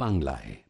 বাংলায়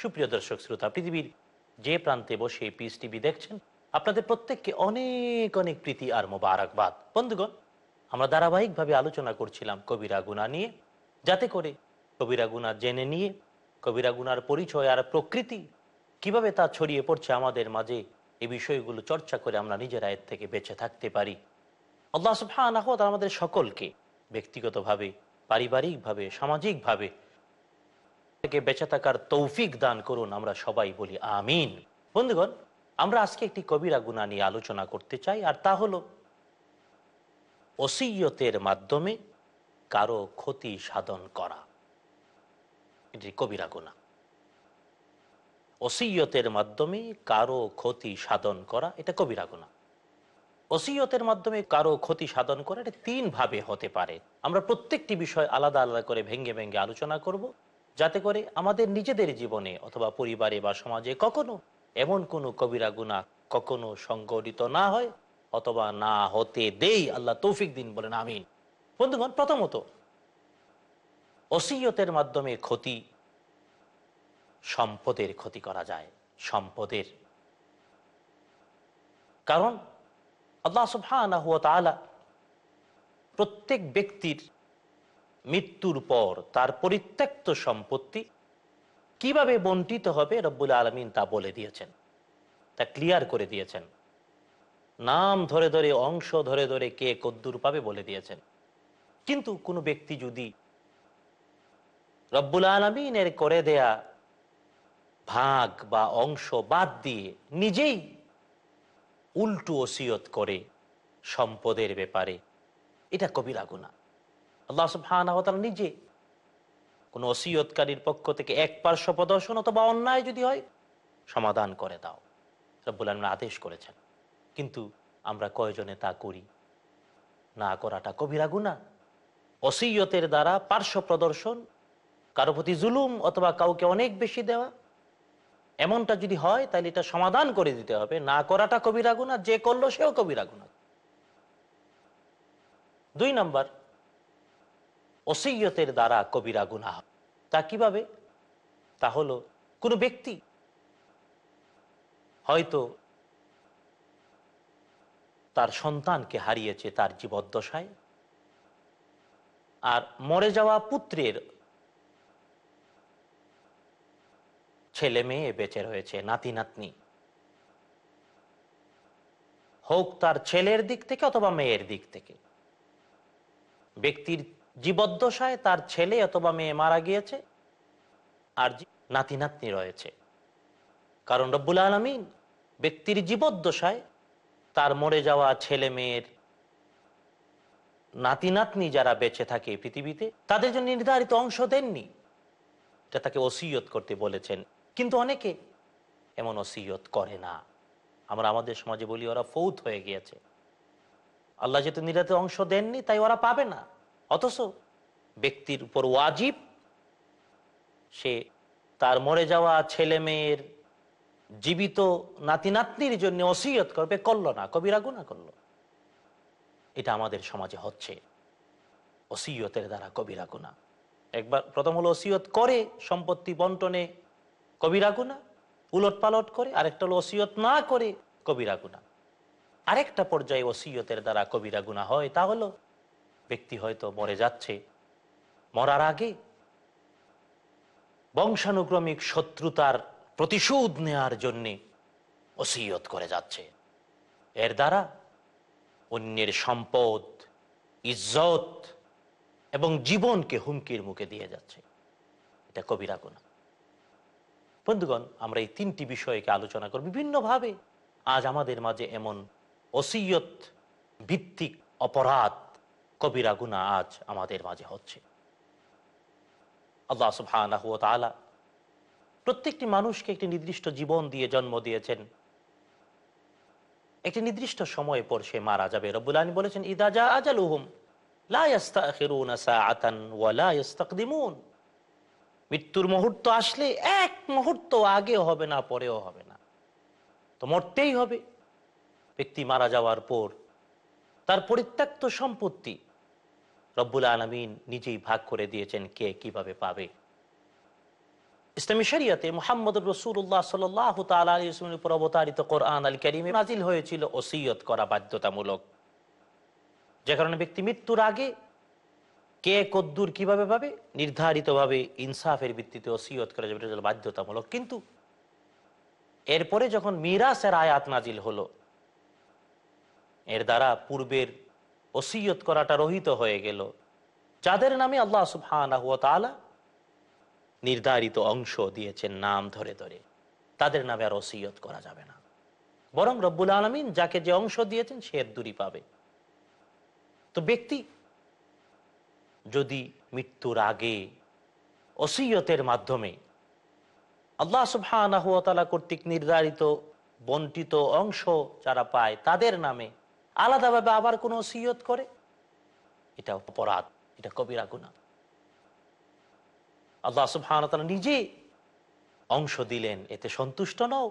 সুপ্রিয় দর্শক, শ্রোতা, পৃথিবীর যে প্রান্তে বসে পিস টিভি দেখছেন, আপনাদের প্রত্যেককে অনেক অনেক প্রীতি আর মোবারকবাদ। বন্ধুগণ, আমরা ধারাবাহিকভাবে আলোচনা করছিলাম কবিরা গুণা নিয়ে, যাতে করে কবিরা গুণা জেনে নিয়ে, কবিরা গুনার পরিচয় আর প্রকৃতি কীভাবে তা ছড়িয়ে পড়ছে আমাদের মাঝে, এই বিষয়গুলো চর্চা করে আমরা নিজেরা এর থেকে বেঁচে থাকতে পারি। আল্লাহ ওয়া আমাদের সকলকে ব্যক্তিগতভাবে পারিবারিকভাবে, সামাজিকভাবে থেকে বেঁচে থাকার তৌফিক দান করুন আমরা সবাই বলি আমিন। বন্ধুগণ, আমরা আজকে একটি কবিরা গুণা নিয়ে আলোচনা করতে চাই, আর তা হলো ওসিয়তের মাধ্যমে কারও ক্ষতি সাধন করা। এটি কবিরা গুণা। ওসিয়তের মাধ্যমে কারও ক্ষতি সাধন করা, এটা কবিরা গুণা। ওসিয়তের মাধ্যমে কারও ক্ষতি সাধন করা এটা তিন ভাবে হতে পারে। আমরা প্রত্যেকটি বিষয় আলাদা আলাদা করে ভেঙ্গে ভেঙ্গে আলোচনা করব, যাতে করে আমাদের নিজেদের জীবনে অথবা পরিবারে বা সমাজে কখনো এমন কোনো কবিরা গুণা কখনো সংগঠিত না হয়, অথবা না হতে দেই। আল্লাহ তৌফিক দিন বলেন, আমিন। বন্ধুগণ, প্রথমত, ওসিয়তের মাধ্যমে ক্ষতি, সম্পদের ক্ষতি করা যায়, সম্পদের। কারণ আল্লাহ সুবহানাহু ওয়া তাআলা প্রত্যেক ব্যক্তির মৃত্যুর পর তার পরিত্যক্ত সম্পত্তি কীভাবে বন্টিত হবে রব্বুল আলমিন তা বলে দিয়েছেন। তা ক্লিয়ার করে দিয়েছেন। নাম ধরে ধরে, অংশ ধরে ধরে কে কদ্দুর পাবে বলে দিয়েছেন। কিন্তু কোনো ব্যক্তি যদি রব্বুল আলমিনের করে দেয়া ভাগ বা অংশ বাদ দিয়ে নিজেই উল্টু ওসিয়ত করে সম্পদের ব্যাপারে। এটা কবিরা গুণা আল্লাহ সুবহানাহু নিজে কোন ওসিয়তকারীর পক্ষ থেকে এক পার্শ্ব প্রদর্শন অথবা অন্যায় যদি হয়, সমাধান করে দাও। রব্বুল আলমিন আদেশ করেছেন। কিন্তু আমরা কয়জনে তা করি? না করাটা কবিরা গুণা অসিয়তের দ্বারা পার্শ্ব প্রদর্শন, কারও প্রতি জুলুম অথবা কাউকে অনেক বেশি দেওয়া এমনটা যদি হয়, তাহলে এটা সমাধান করে দিতে হবে। না করাটা কবিরা গুণা যে করল সেও কবিরা গুণা দুই নম্বর, ওসিয়তের দ্বারা কবিরা গুণা হবে তা কীভাবে? তা হলো, কোনো ব্যক্তি হয়তো তার সন্তানকে হারিয়েছে তার জীবদ্দশায়, আর মরে যাওয়া পুত্রের ছেলে মেয়ে বেঁচে রয়েছে, নাতি, নাতনি। হোক তার ছেলের দিক থেকে অথবা মেয়ের দিক থেকে। ব্যক্তির জীবদ্দশায় তার ছেলে অথবা মেয়ে মারা গিয়েছে আর নাতি, নাতনি রয়েছে। কারণ রব্বুল আলমিন ব্যক্তির জীবদ্দশায় তার মরে যাওয়া ছেলে মেয়ের নাতি, নাতনি যারা বেঁচে থাকে পৃথিবীতে, তাদের জন্য নির্ধারিত অংশ দেননি। এটা তাকে ওসিয়ত করতে বলেছেন। কিন্তু অনেকে এমন ওসিয়ত করে না। আমরা আমাদের সমাজে বলি, ওরা ফৌত হয়ে গিয়েছে। আল্লাহ যেহেতু নির্ধারিত অংশ দেননি, তাই ওরা পাবে না। অথচ ব্যক্তির উপর ওয়াজিব, সে তার মরে যাওয়া ছেলে মেয়ের জীবিত নাতি নাতনির জন্য ওসিয়ত করবে, করল না, কবিরা গুণা করল। এটা আমাদের সমাজে হচ্ছে। ওসিয়তের দ্বারা কবিরা গুণা একবার প্রথম হলো ওসিয়ত করে, সম্পত্তি বন্টনে কবিরা গুণা উলট পালট করে, আরেকটা হলো ওসিয়ত না করে কবিরা গুণা আরেকটা পর্যায়ে ওসিয়তের দ্বারা কবিরা গুণা হয়, তা হলো ব্যক্তি হয়তো মরে যাচ্ছে, মরার আগে বংশানুক্রমিক শত্রুতার প্রতিশোধ নেয়ার জন্যে ওসিয়ত করে যাচ্ছে। এর দ্বারা অন্যের সম্পদ, ইজ্জত এবং জীবনকে হুমকির মুখে দিয়ে যাচ্ছে। এটা কবিরা গুণা বন্ধুগণ, আমরা এই তিনটি বিষয়কে আলোচনা করব বিভিন্নভাবে। আজ আমাদের মাঝে এমন ওসিয়ত ভিত্তিক অপরাধ, কবিরা গুণা আজ আমাদের মাঝে হচ্ছে। আল্লাহ সুবহানাহু ওয়া তাআলা প্রত্যেকটি মানুষকে একটি নির্দিষ্ট জীবন দিয়ে জন্ম দিয়েছেন। একটি নির্দিষ্ট সময় পর সে মারা যাবে। রব্বুল আলী বলেছেন, ইদা জা আজালুহুম, লা আতান সাআতান ওয়া লা ইস্তাকদিমুন। মৃত্যুর মুহূর্ত আসলে এক মুহূর্ত আগেও হবে না, পরেও হবে না। তো মরতেই হবে। ব্যক্তি মারা যাওয়ার পর তার পরিত্যক্ত সম্পত্তি রব্বুল আলমিন নিজেই ভাগ করে দিয়েছেন কে কীভাবে পাবে। ইসলামী শরিয়াতে মোহাম্মদ রসুল্লাহ সাল্লাহ তালের উপর অবতারিত কোরআন আল করিমে নাজিল হয়েছিল ওসিয়ত করা বাধ্যতামূলক। যে কারণে ব্যক্তি মৃত্যুর আগে কে কদ্দুর কীভাবে পাবে নির্ধারিতভাবে ইনসাফের ভিত্তিতে ওসিয়ত করা যাবে, এটা বাধ্যতামূলক। কিন্তু এরপরে যখন মিরাসের আয়াত নাজিল হলো, এর দ্বারা পূর্বের ওসিয়ত করাটা রহিত হয়ে গেল। যাদের নামে আল্লাহ সুবহানাহু ওয়া তাআলা নির্ধারিত অংশ দিয়েছেন, নাম ধরে ধরে, তাদের নামে আর ওসিয়ত করা যাবে না। বরং রব্বুল আলমিন যাকে যে অংশ দিয়েছেন, সে দূরই পাবে। তো ব্যক্তি যদি মৃত্যুর আগে ওসিয়তের মাধ্যমে আল্লাহ সুবহানাহু ওয়া তাআলা কর্তৃক নির্ধারিত বন্টিত অংশ যারা পায় তাদের নামে আলাদাভাবে আবার কোনো ওসিয়ত করে? এটা অপরাধ, এটা কবিরা গুনাহ। আল্লাহ সুবহান নিজে অংশ দিলেন, এতে সন্তুষ্ট নও।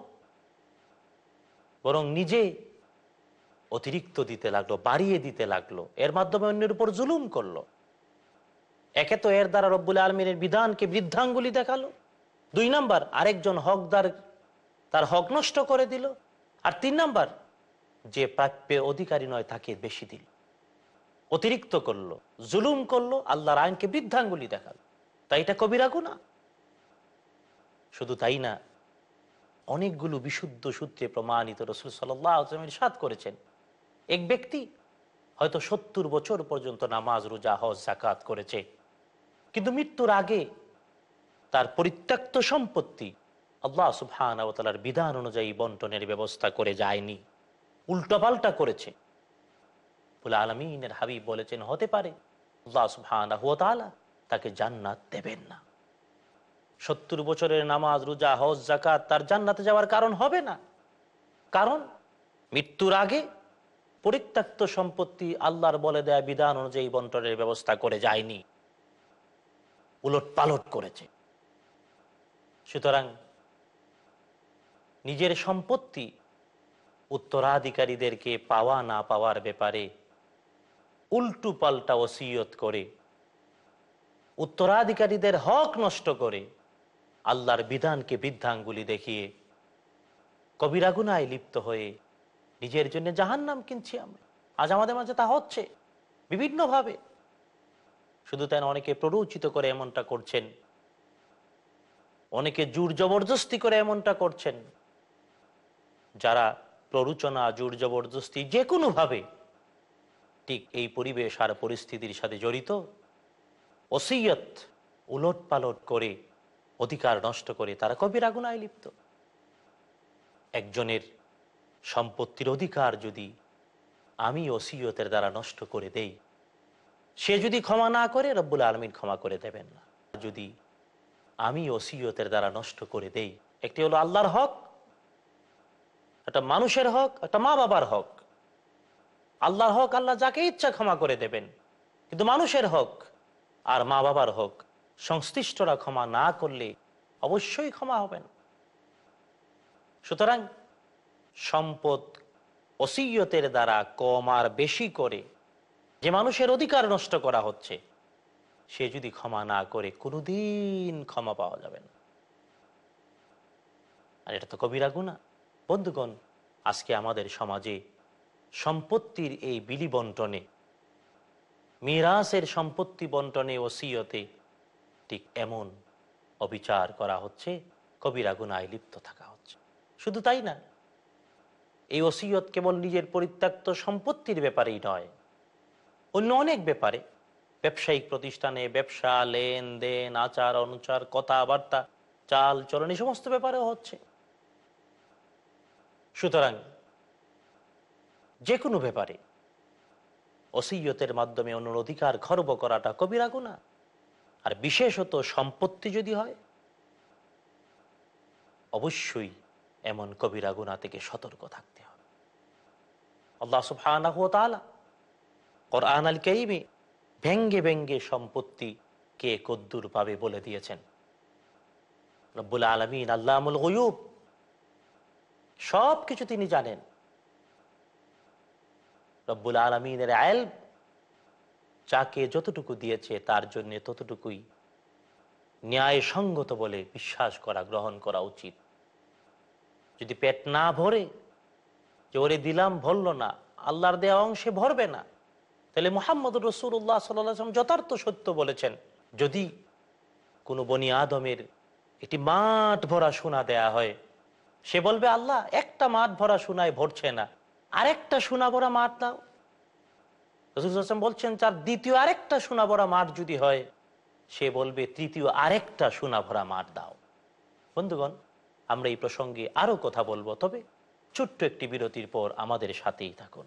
বরং নিজে অতিরিক্ত দিতে লাগল, বাড়িয়ে দিতে লাগল। এর মাধ্যমে অন্যের উপর জুলুম করল। একে তো এর দ্বারা রব্বুল আলমিনের বিধানকে বৃদ্ধাঙ্গুলি দেখাল। দুই নাম্বার, আরেকজন হকদার তার হক নষ্ট করে দিল। আর তিন নাম্বার, যে প্রাপ্য অধিকারী নয় তাকে বেশি দিল। অতিরিক্ত করল, জুলুম করল, আল্লাহর আইনকে বৃদ্ধাঙ্গুলি দেখাল। তাই এটা কবিরা গুণা শুধু তাই না, অনেকগুলো বিশুদ্ধ সূত্রে প্রমাণিত রসুল সাল্লামের সাদ করেছেন। এক ব্যক্তি হয়তো সত্তর বছর পর্যন্ত নামাজ, রোজা, হজ জাকাত করেছে। কিন্তু মৃত্যুর আগে তার পরিত্যক্ত সম্পত্তি আল্লাহ সুবহানার বিধান অনুযায়ী বন্টনের ব্যবস্থা করে যায়নি। উল্টোপাল্টা করেছে। বলে আলমিনের হাবিব বলেছেন, হতে পারে আল্লাহ ওয়া তাকে জান্নাত দেবেন না। সত্তর বছরের নামাজ, রোজা, হজ জাকাত তার জান্নাতে যাওয়ার কারণ হবে না। কারণ মৃত্যুর আগে পরিত্যক্ত সম্পত্তি আল্লাহর বলে দেয়া বিধান অনুযায়ী বন্টনের ব্যবস্থা করে যায়নি। উলট পালট করেছে। সুতরাং নিজের সম্পত্তি উত্তরাধিকারীদেরকে পাওয়া না পাওয়ার ব্যাপারে উল্টু পাল্টা ওসিয়ত করে, উত্তরাধিকারীদের হক নষ্ট করে আল্লাহর বিধানকে বৃদ্ধাঙ্গুলি দেখিয়ে কবিরাগুনায় লিপ্ত হয়ে নিজের জন্য জাহান নাম কিনছি আমরা। আজ আমাদের মাঝে তা হচ্ছে। বিভিন্নভাবে শুধু তাই অনেকে প্ররোচিত করে এমনটা করছেন। অনেকে জোর জবরদস্তি করে এমনটা করছেন। যারা প্ররোচনা, জোর জবরদস্তি যে কোনোভাবে ঠিক এই পরিবেশ আর পরিস্থিতির সাথে জড়িত, ওসিয়ত উলট পালট করে অধিকার নষ্ট করে তারা কবির আগুনায় লিপ্ত। একজনের সম্পত্তির অধিকার যদি আমি ওসিয়তের দ্বারা নষ্ট করে দেই সে যদি ক্ষমা না করে, রব্বুল আলমিন ক্ষমা করে দেবেন না। যদি আমি ওসিয়তের দ্বারা নষ্ট করে দেই, একটি হলো আল্লাহর হক, একটা মানুষের হক, একটা মা বাবার হক। আল্লাহর হক, আল্লাহ যাকে ইচ্ছা ক্ষমা করে দেবেন। কিন্তু মানুষের হক আর মা বাবার হক, সংশ্লিষ্টরা ক্ষমা না করলে অবশ্যই ক্ষমা হবেন সুতরাং সম্পদ ওসিয়তের দ্বারা কম আর বেশি করে যে মানুষের অধিকার নষ্ট করা হচ্ছে, সে যদি ক্ষমা না করে কোনোদিন ক্ষমা পাওয়া যাবে না। আর এটা তো কবিরা গুণা বন্ধুগণ, আজকে আমাদের সমাজে সম্পত্তির এই বিলি বন্টনে, মিরাসের সম্পত্তি বন্টনে, ওসিয়তে ঠিক এমন অবিচার করা হচ্ছে, কবিরা গুনায় লিপ্ত থাকা হচ্ছে। শুধু তাই না, এই ওসিয়ত কেবল নিজের পরিত্যক্ত সম্পত্তির ব্যাপারেই নয় অন্য অনেক ব্যাপারে, ব্যবসায়িক প্রতিষ্ঠানে, ব্যবসা, লেনদেন, আচার, অনুচার, কথাবার্তা, চাল, চলন, এই সমস্ত ব্যাপারেও হচ্ছে। সুতরাং যে কোনো ব্যাপারে ওসিয়তের মাধ্যমে অন্য অধিকার খর্ব করাটা কবিরা গুণা আর বিশেষত সম্পত্তি যদি হয়, অবশ্যই এমন কবিরা গুণা থেকে সতর্ক থাকতে হবে। আল্লাহ সুবহানাহু ওয়া তাআলা কোরআন আল কারিমে ভেঙ্গে ভেঙ্গে সম্পত্তি কে কদ্দুর পাবে বলে দিয়েছেন। রব্বুল আলমিন আল্লাহমুল গয়ুব। সব কিছু তিনি জানেন। রব্বুল আলমিনের আয়েল যাকে যতটুকু দিয়েছে তার জন্য ততটুকুই ন্যায়সঙ্গত বলে বিশ্বাস করা, গ্রহণ করা উচিত। যদি পেট না ভরে, যে ওরে দিলাম ভরল না, আল্লাহর দেওয়া অংশে ভরবে না তাহলে মোহাম্মদ রসুল্লাহ সাল্লাম যথার্থ সত্য বলেছেন। যদি কোনো বনি আদমের একটি মাঠ ভরা সোনা দেয়া হয়, সে বলবে, আল্লাহ, একটা মাঠ ভরা সোনায় ভরছে না। আরেকটা সোনা ভরা মাঠ দাও। রসুল হাসান বলছেন তার দ্বিতীয় আরেকটা সোনা ভরা মাঠ যদি হয়, সে বলবে, তৃতীয় আরেকটা সোনা ভরা মাঠ দাও। বন্ধুগণ, আমরা এই প্রসঙ্গে আরও কথা বলব, তবে ছোট্ট একটি বিরতির পর আমাদের সাথেই থাকুন।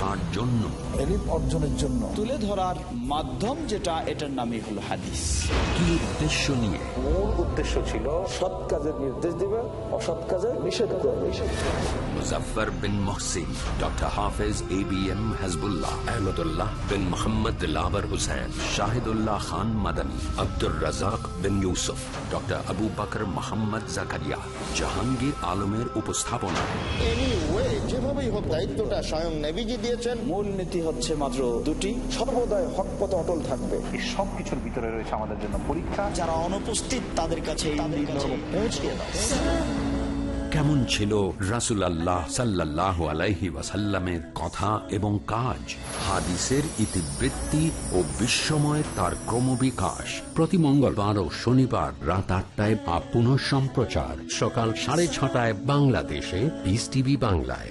কার জন্য। অর্জনের জন্য। তুলে ধরার মাধ্যম যেটা এটার নামই হলো হাদিস। কি উদ্দেশ্য নিয়ে? মূল উদ্দেশ্য ছিল সৎ কাজের নির্দেশ দিবে অসৎ কাজের নিষেধ করবে। Muzaffar bin Mohsin doctor Hafez A B M Hizbullah Ahmadullah bin Mohammad lover Hossain Shahidullah Khan Madani Abdur Razzak bin Yousuf doctor Abu Bakar Mohammad Zakaria Jahangir আলমের উপস্থাপনা। যেভাবেই হোক দায়িত্বটা স্বয়ং নেভিজি দিয়েছেন মূল নীতি হচ্ছে মাত্র দুটি। সর্বদাই হক পথে অটল থাকবে। এই সব কিছুর ভিতরে রয়েছে আমাদের জন্য পরীক্ষা। যারা অনুপস্থিত তাদের কাছে পৌঁছে কেমন ছিল রাসুল আল্লাহ সাল্লাহ আলাইহি ওয়াসাল্লামের কথা এবং কাজ? হাদিসের ইতিবৃত্তি ও বিশ্বময় তার ক্রমবিকাশ। প্রতি মঙ্গলবার ও শনিবার রাত আটটায় বা পুনঃ সম্প্রচার সকাল সাড়ে ছটায় বাংলাদেশে পিস টিভি বাংলায়।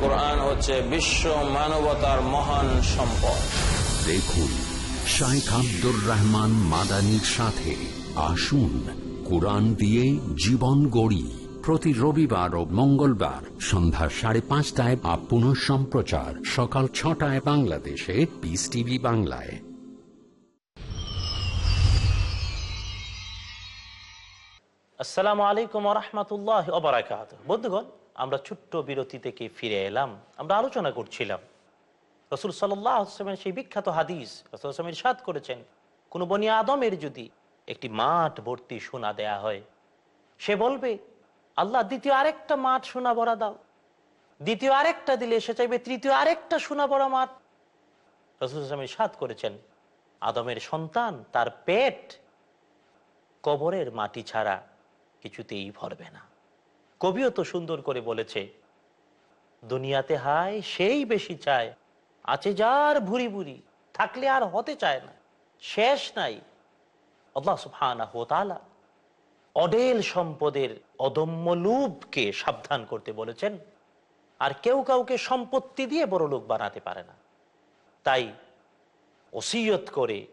কোরআন হচ্ছে বিশ্ব মানবতার মহান সম্পদ। দেখুন শাইখ আব্দুর রহমান মাদানির সাথে আসুন কোরআন দিয়ে জীবন গড়ি। প্রতি রবিবার ও মঙ্গলবার সন্ধ্যা সাড়ে পাঁচটায় বা পুনঃ সম্প্রচার সকাল ছটায় বাংলাদেশে পিস টিভি বাংলায়। আসসালামু আলাইকুম রহমতুল্লাহ বন্ধুগণ আমরা ছোট্ট বিরতি থেকে ফিরে এলাম। আমরা আলোচনা করছিলাম। রসুল সাল্লামের সেই বিখ্যাত হাদিস, রসুল আসলামের সাদ করেছেন, কোনো বনি আদমের যদি একটি মাঠ ভর্তি সোনা দেয়া হয়, সে বলবে, আল্লাহ, দ্বিতীয় আরেকটা মাঠ সোনা ভরা দাও। দ্বিতীয় আরেকটা দিলে সে চাইবে তৃতীয় আরেকটা সোনা ভরা মাঠ। রসুল আসলামের সাদ করেছেন, আদমের সন্তান তার পেট কবরের মাটি ছাড়া কিছুতেই ভরবে না। কবিও তো সুন্দর করে বলেছে, দুনিয়াতে হায়, সেই বেশি চায়। আছে যার ভুরি ভুরি, থাকলে আর হতে চায় না। শেষ নাই। অডেল সম্পদের অদম্য লোভকে সাবধান করতে বলেছেন, আর কেউ কাউকে সম্পত্তি দিয়ে বড় লোক বানাতে পারে না। তাই ওসিয়ত করে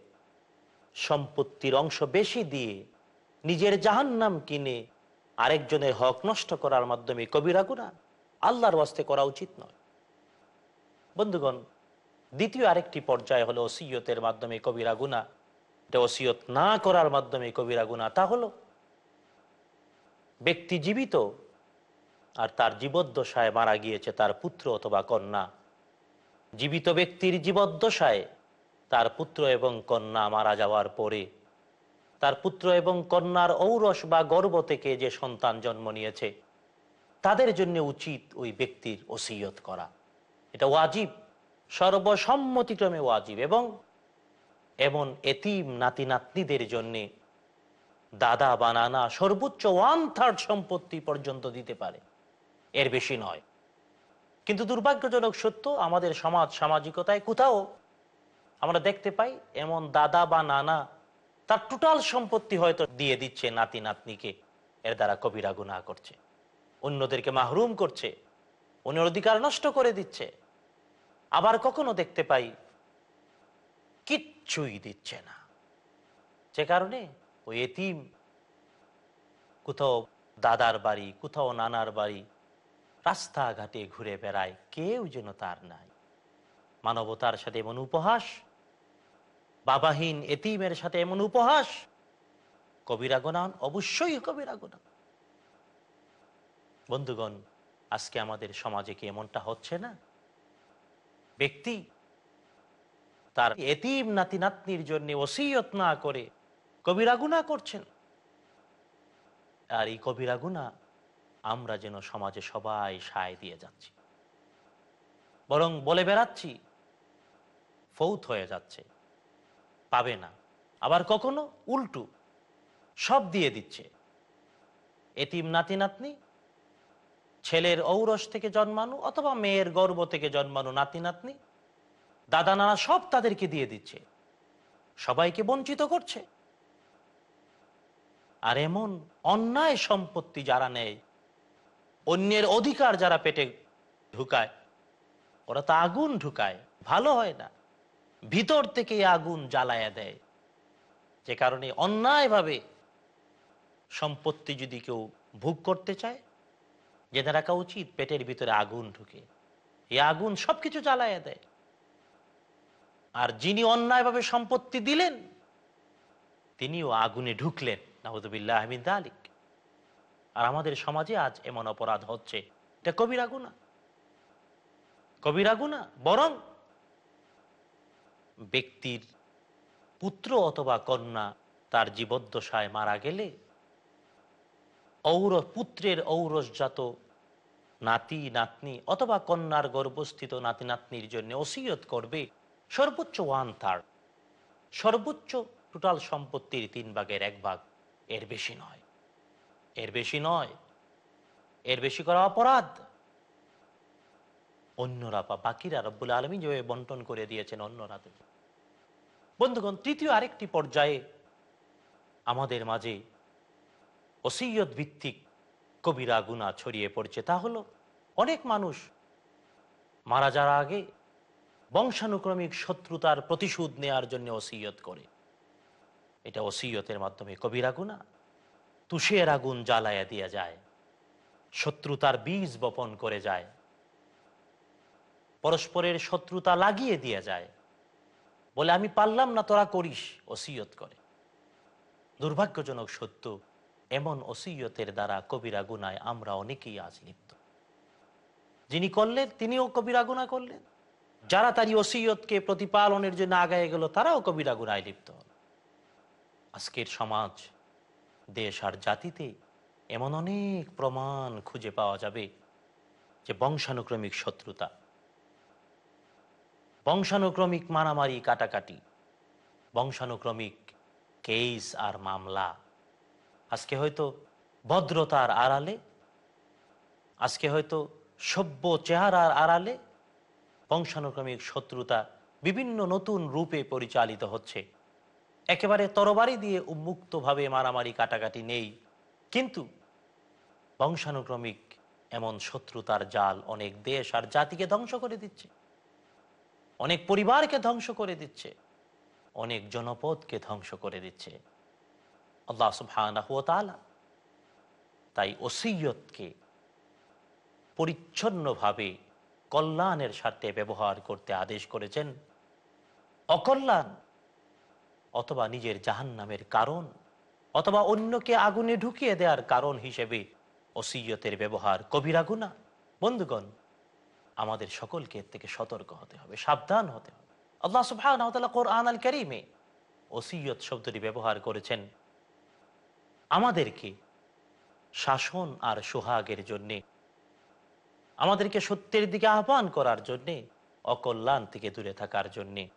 সম্পত্তির অংশ বেশি দিয়ে নিজের জাহান্নাম কিনে আরেকজনের হক নষ্ট করার মাধ্যমে কবিরা গুণা আল্লাহর ওয়াস্তে করা উচিত নয়। বন্ধুগণ, দ্বিতীয় আরেকটি পর্যায় হলো ওসিয়তের মাধ্যমে কবিরা গুণা এটা ওসিয়ত না করার মাধ্যমে কবিরা গুণা তা হলো ব্যক্তি জীবিত আর তার জীবদ্দশায় মারা গিয়েছে তার পুত্র অথবা কন্যা। জীবিত ব্যক্তির জীবদ্দশায় তার পুত্র এবং কন্যা মারা যাওয়ার পরে তার পুত্র এবং কন্যার ঔরস বা গর্ব থেকে যে সন্তান জন্ম নিয়েছে, তাদের জন্য উচিত ওই ব্যক্তির ওসিয়ত করা। এটা ওয়াজিব, সর্বসম্মতিক্রমে ওয়াজিব এবং এমন এতিম নাতি নাতনিদের জন্যে দাদা বা নানা সর্বোচ্চ ওয়ান থার্ড সম্পত্তি পর্যন্ত দিতে পারে। এর বেশি নয়। কিন্তু দুর্ভাগ্যজনক সত্য, আমাদের সমাজ সামাজিকতায় কোথাও আমরা দেখতে পাই, এমন দাদা বা নানা তার টোটাল সম্পত্তি হয়তো দিয়ে দিচ্ছে নাতি নাতনিকে, এর দ্বারা কবিরা গুনাহ করছে। অন্যদেরকে মাহরুম করছে অন্যের অধিকার নষ্ট করে দিচ্ছে। আবার কখনো দেখতে পাই, কিচ্ছুই দিচ্ছে না। যে কারণে ওই এতিম, কোথাও দাদার বাড়ি, কোথাও নানার বাড়ি, রাস্তাঘাটে ঘুরে বেড়ায়, কেউ যেন তার নাই। মানবতার সাথে এমন উপহাস বাবাহীন এতিমের সাথে এমন উপহাস? কবিরা গোনা অবশ্যই কবিরা গোনা বন্ধুগণ, আজকে আমাদের সমাজে কি এমনটা হচ্ছে না? ব্যক্তি তার এতিম নাতি নাতনির জন্য ওসিয়ত না করে কবিরা গুণা করছেন। আর এই কবিরা গুণা আমরা যেন সমাজে সবাই সায় দিয়ে যাচ্ছি। বরং বলে বেড়াচ্ছি, ফৌত হয়ে যাচ্ছে। পাবে না। আবার কখনো উল্টু সব দিয়ে দিচ্ছে। এতিম নাতি নাতনি, ছেলের ঔরস থেকে জন্মানো অথবা মেয়ের গর্ভ থেকে জন্মানো নাতি নাতনি, দাদা নানা সব তাদেরকে দিয়ে দিচ্ছে। সবাইকে বঞ্চিত করছে। আর এমন অন্যায় সম্পত্তি যারা নেয়, অন্যের অধিকার যারা পেটে ঢুকায়, ওরা তো আগুন ঢুকায়, ভালো হয় না। ভিতর থেকে আগুন জ্বালায়া দেয়। যে কারণে অন্যায়ভাবে সম্পত্তি যদি কেউ ভোগ করতে চায়, জেনে রাখা উচিত পেটের ভিতরে আগুন ঢুকে। এই আগুন সবকিছু জ্বালায়া দেয়। আর যিনি অন্যায়ভাবে সম্পত্তি দিলেন, তিনিও আগুনে ঢুকলেন। নাহুদুবিল্লাহ আহমিদ আলিক আর আমাদের সমাজে আজ এমন অপরাধ হচ্ছে। এটা কবিরা গুণা কবিরা গুণা বরং ব্যক্তির পুত্র অথবা কন্যা তার জীবদ্দশায় মারা গেলে ঔর পুত্রের ঔরসজাত নাতি, নাতনি অথবা কন্যার গর্ভস্থিত নাতি, নাতনির জন্য ওসিয়ত করবে সর্বোচ্চ ওয়ান থার্ড। সর্বোচ্চ টোটাল সম্পত্তির তিন ভাগের এক ভাগ এর বেশি নয়। এর বেশি নয়। এর বেশি করা অপরাধ। অন্যরা বা বাকিরা রব্বুল আলমী যেভাবে বন্টন করে দিয়েছেন অন্যরা বন্ধুগণ, তৃতীয় আরেকটি পর্যায়ে আমাদের মাঝে ওসিয়ত ভিত্তিক কবিরা গুণা ছড়িয়ে পড়ছে। তা হলো, অনেক মানুষ মারা যাওয়ার আগে বংশানুক্রমিক শত্রুতার প্রতিশোধ নেয়ার জন্য ওসিয়ত করে। এটা ওসিয়তের মাধ্যমে কবিরা গুণা তুষের আগুন জ্বালায়া দিয়া যায়, শত্রুতার বীজ বপন করে যায়, পরস্পরের শত্রুতা লাগিয়ে দিয়ে যায়। বলে, আমি পারলাম না, তোরা করিস। ওসিয়ত করে। দুর্ভাগ্যজনক সত্য, এমন ওসিয়তের দ্বারা কবিরা গুনায় আমরা অনেকেই আজ লিপ্ত। যিনি করলেন, তিনিও কবিরা গুণা করলেন। যারা তারই ওসিয়তকে প্রতিপালনের জন্য আগায় গেল, তারাও কবিরা গুনায় লিপ্ত হল। আজকের সমাজ, দেশ আর জাতিতে এমন অনেক প্রমাণ খুঁজে পাওয়া যাবে যে বংশানুক্রমিক শত্রুতা বংশানুক্রমিক মারামারি কাটাকাটি। বংশানুক্রমিক কেস আর মামলা। আজকে হয়তো ভদ্রতার আড়ালে, আজকে হয়তো সভ্য চেহারার আড়ালে বংশানুক্রমিক শত্রুতা বিভিন্ন নতুন রূপে পরিচালিত হচ্ছে। একেবারে তরবারি দিয়ে উন্মুক্তভাবে মারামারি কাটাকাটি নেই। কিন্তু বংশানুক্রমিক এমন শত্রুতার জাল অনেক দেশ আর জাতিকে ধ্বংস করে দিচ্ছে। অনেক পরিবারকে ধ্বংস করে দিচ্ছে, অনেক জনপদকে ধ্বংস করে দিচ্ছে। আল্লাহ সুবহানাহু ওয়া তাআলা তাই ওসিয়তকে পরিচ্ছন্নভাবে কল্যাণের স্বার্থে ব্যবহার করতে আদেশ করেছেন। অকল্যাণ অথবা নিজের জাহান্নামের কারণ অথবা অন্যকে আগুনে ঢুকিয়ে দেওয়ার কারণ হিসেবে ওসিয়তের ব্যবহার কবিরা গুণা বন্ধুগণ আমাদের সকলকে এর থেকে সতর্ক হতে হবে, সাবধান হতে হবে। আল্লাহ সুবহানাহু কোরআন আল কারীমে ওসিয়ত শব্দটি ব্যবহার করেছেন। আমাদেরকে শাসন আর সোহাগের জন্যে, আমাদেরকে সত্যের দিকে আহ্বান করার জন্যে, অকল্যাণ থেকে দূরে থাকার জন্যে,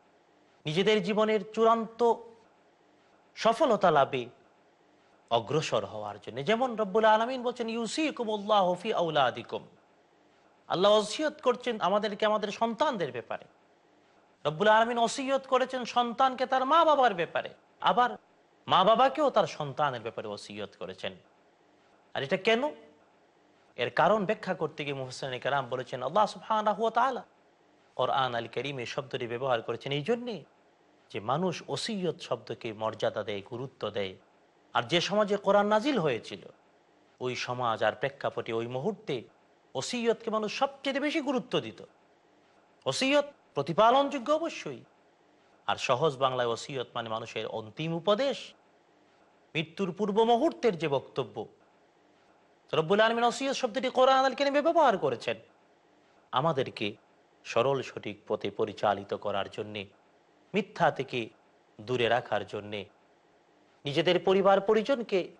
নিজেদের জীবনের চূড়ান্ত সফলতা লাভে অগ্রসর হওয়ার জন্য। যেমন রব্বুল আলমিন বলছেন ইউসিকুম উল্লাহ হফি আউলা আদিকুম আল্লাহ ওসিয়ত করছেন আমাদেরকে আমাদের সন্তানদের ব্যাপারে। রব্বুল আলমিন ওসিয়ত করেছেন সন্তানকে তার মা বাবার ব্যাপারে। আবার মা বাবাকেও তার সন্তানের ব্যাপারে ওসিয়ত করেছেন। আর এটা কেন? এর কারণ ব্যাখ্যা করতে গিয়ে মুহসেন কারাম বলেছেন, আল্লাহ ওয়া তাআলা কোরআন আল করিম এই শব্দটি ব্যবহার করেছেন এই জন্যে যে মানুষ ওসিয়ত শব্দকে মর্যাদা দেয়, গুরুত্ব দেয়। আর যে সমাজে কোরআন নাজিল হয়েছিল, ওই সমাজ আর প্রেক্ষাপটে ওই মুহূর্তে ওসিয়তকে মানুষ সবচেয়ে বেশি গুরুত্ব দিত। ওসিয়ত প্রতিপালনযোগ্য অবশ্যই। আর সহজ বাংলায় ওসিয়ত মানে মানুষের অন্তিম উপদেশ। মৃত্যুর পূর্ব মুহূর্তের যে বক্তব্য। রব্বুল আলমিন ওসিয়ত শব্দটি কোরআন আল ব্যবহার করেছেন। আমাদেরকে সরল সঠিক পথে পরিচালিত করার জন্যে, মিথ্যা থেকে দূরে রাখার জন্যে, নিজেদের পরিবার পরিজনকে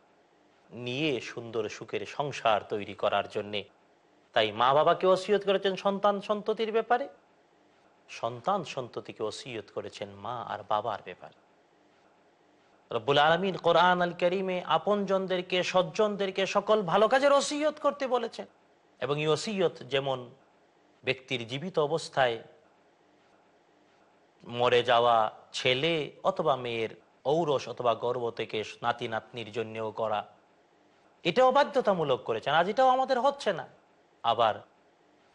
নিয়ে সুন্দর সুখের সংসার তৈরি করার জন্যে তাই মা বাবাকে ওসিয়ত করেছেন সন্তান সন্ততির ব্যাপারে। সন্তান সন্ততিকে ওসিয়ত করেছেন মা আর বাবার ব্যাপারে। রব্বুল আলমিন কোরআন আল করিমে আপনজনদেরকে, সজ্জনদেরকে সকল ভালো কাজের ওসিয়ত করতে বলেছেন। এবং এই ওসিয়ত যেমন ব্যক্তির জীবিত অবস্থায় মরে যাওয়া ছেলে অথবা মেয়ের ঔরস অথবা গর্ভ থেকে নাতি নাতনির জন্যও করা, এটাও বাধ্যতামূলক করেছেন। আজ এটাও আমাদের হচ্ছে না। আবার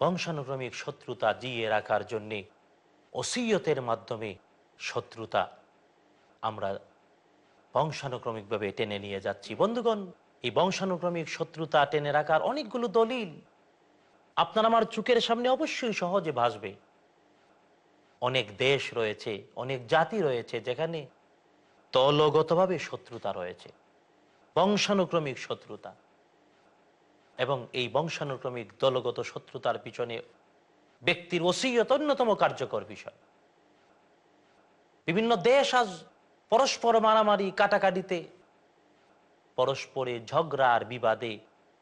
বংশানুক্রমিক শত্রুতা জিয়ে রাখার জন্যে ওসিয়তের মাধ্যমে শত্রুতা আমরা বংশানুক্রমিকভাবে টেনে নিয়ে যাচ্ছি। বন্ধুগণ, এই বংশানুক্রমিক শত্রুতা টেনে রাখার অনেকগুলো দলিল আপনার আমার চুকের সামনে অবশ্যই সহজে ভাসবে। অনেক দেশ রয়েছে, অনেক জাতি রয়েছে যেখানে দলগতভাবে শত্রুতা রয়েছে। বংশানুক্রমিক শত্রুতা। এবং এই বংশানুক্রমিক দলগত শত্রুতার পিছনে ব্যক্তির ওসিয়ত অন্যতম কার্যকর বিষয়। বিভিন্ন দেশ আজ পরস্পর মারামারি, কাটাকাটিতে, পরস্পরে ঝগড়া আর বিবাদে।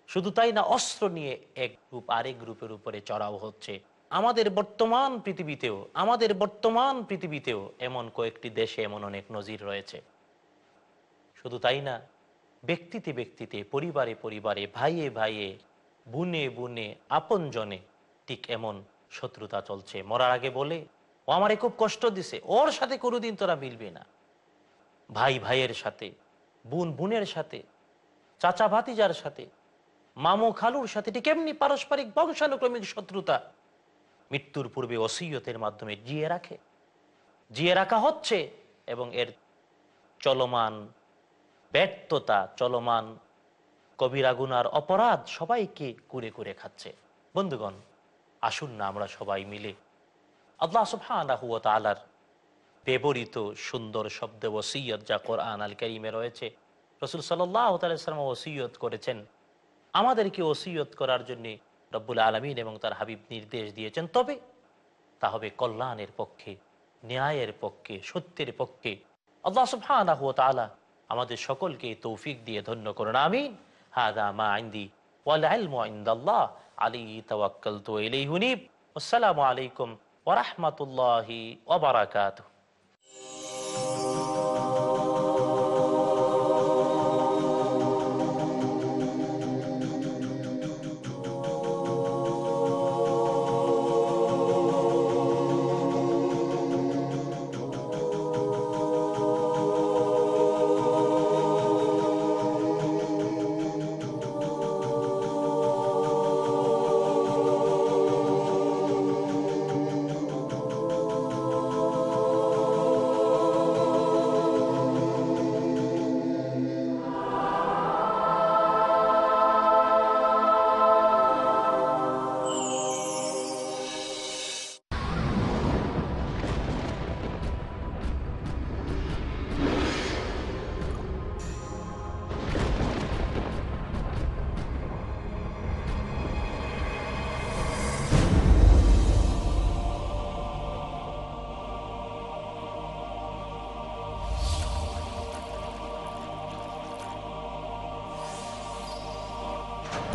শুধু তাই না, অস্ত্র নিয়ে এক গ্রুপ আরেক গ্রুপের উপরে চড়াও হচ্ছে। আমাদের বর্তমান পৃথিবীতেও, আমাদের বর্তমান পৃথিবীতেও এমন কয়েকটি দেশে এমন অনেক নজির রয়েছে। শুধু তাই না ব্যক্তিতে ব্যক্তিতে, পরিবারে পরিবারে, ভাইয়ে ভাইয়ে, বুনে বুনে আপনজনে ঠিক এমন শত্রুতা চলছে। মরার আগে বলে, ও আমারে খুব কষ্ট দিছে, ওর সাথে কোনোদিন তোরা মিলবে না। ভাই ভাইয়ের সাথে, বোন বোনের সাথে, চাচা ভাতিজার সাথে, মামু খালুর সাথে ঠিক এমনি পারস্পরিক বংশানুক্রমিক শত্রুতা মৃত্যুর পূর্বে ওসিয়তের মাধ্যমে জিয়ে রাখে। জিয়ে রাখা হচ্ছে এবং এর চলমান ব্যর্থতা চলমান কবিরা গুনার অপরাধ সবাইকে কুরে কুরে খাচ্ছে। বন্ধুগণ, আসুন না আমরা সবাই মিলে আল্লাহ সুবহানাহু ওয়া তাআলার ব্যবহৃত সুন্দর শব্দ ওসিয়ত যা কোরআন আল করিমে রয়েছে, রসুল সাল্লাহ তালাম ওসিয়ত করেছেন। আমাদেরকে ওসিয়ত করার জন্যে রব্বুল আলমিন এবং তার হাবিব নির্দেশ দিয়েছেন। তবে তা হবে কল্যাণের পক্ষে, ন্যায়ের পক্ষে, সত্যের পক্ষে। আল্লাহ সুবহানাহু ওয়া তাআলা আমাদের সকলকে তৌফিক দিয়ে ধন্য করুন, আমিন। হাদা মা ইনদি ওয়াল ইলমু ইনদাল্লাহ, আলাইহি তাওয়াক্কালতু ইলাইহি হুনিব আসসালামু আলাইকুম ওয়া রাহমাতুল্লাহি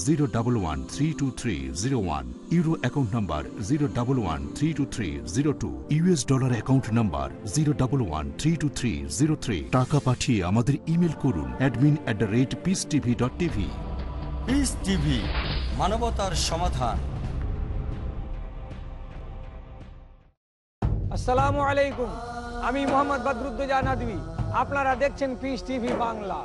zero double one three two three zero one euro account number zero double one three two three zero two US dollar account number zero double one three two three zero three টাকা পাঠিয়ে আমাদের email করুন admin at the rate peace TV dot TV Peace TV মানবতার সমাধান। আসসালামু আলাইকুম আমি মোহাম্মদ বদরুদ্দোজা নাদবি আপনারা দেখছেন পিস টিভি বাংলা।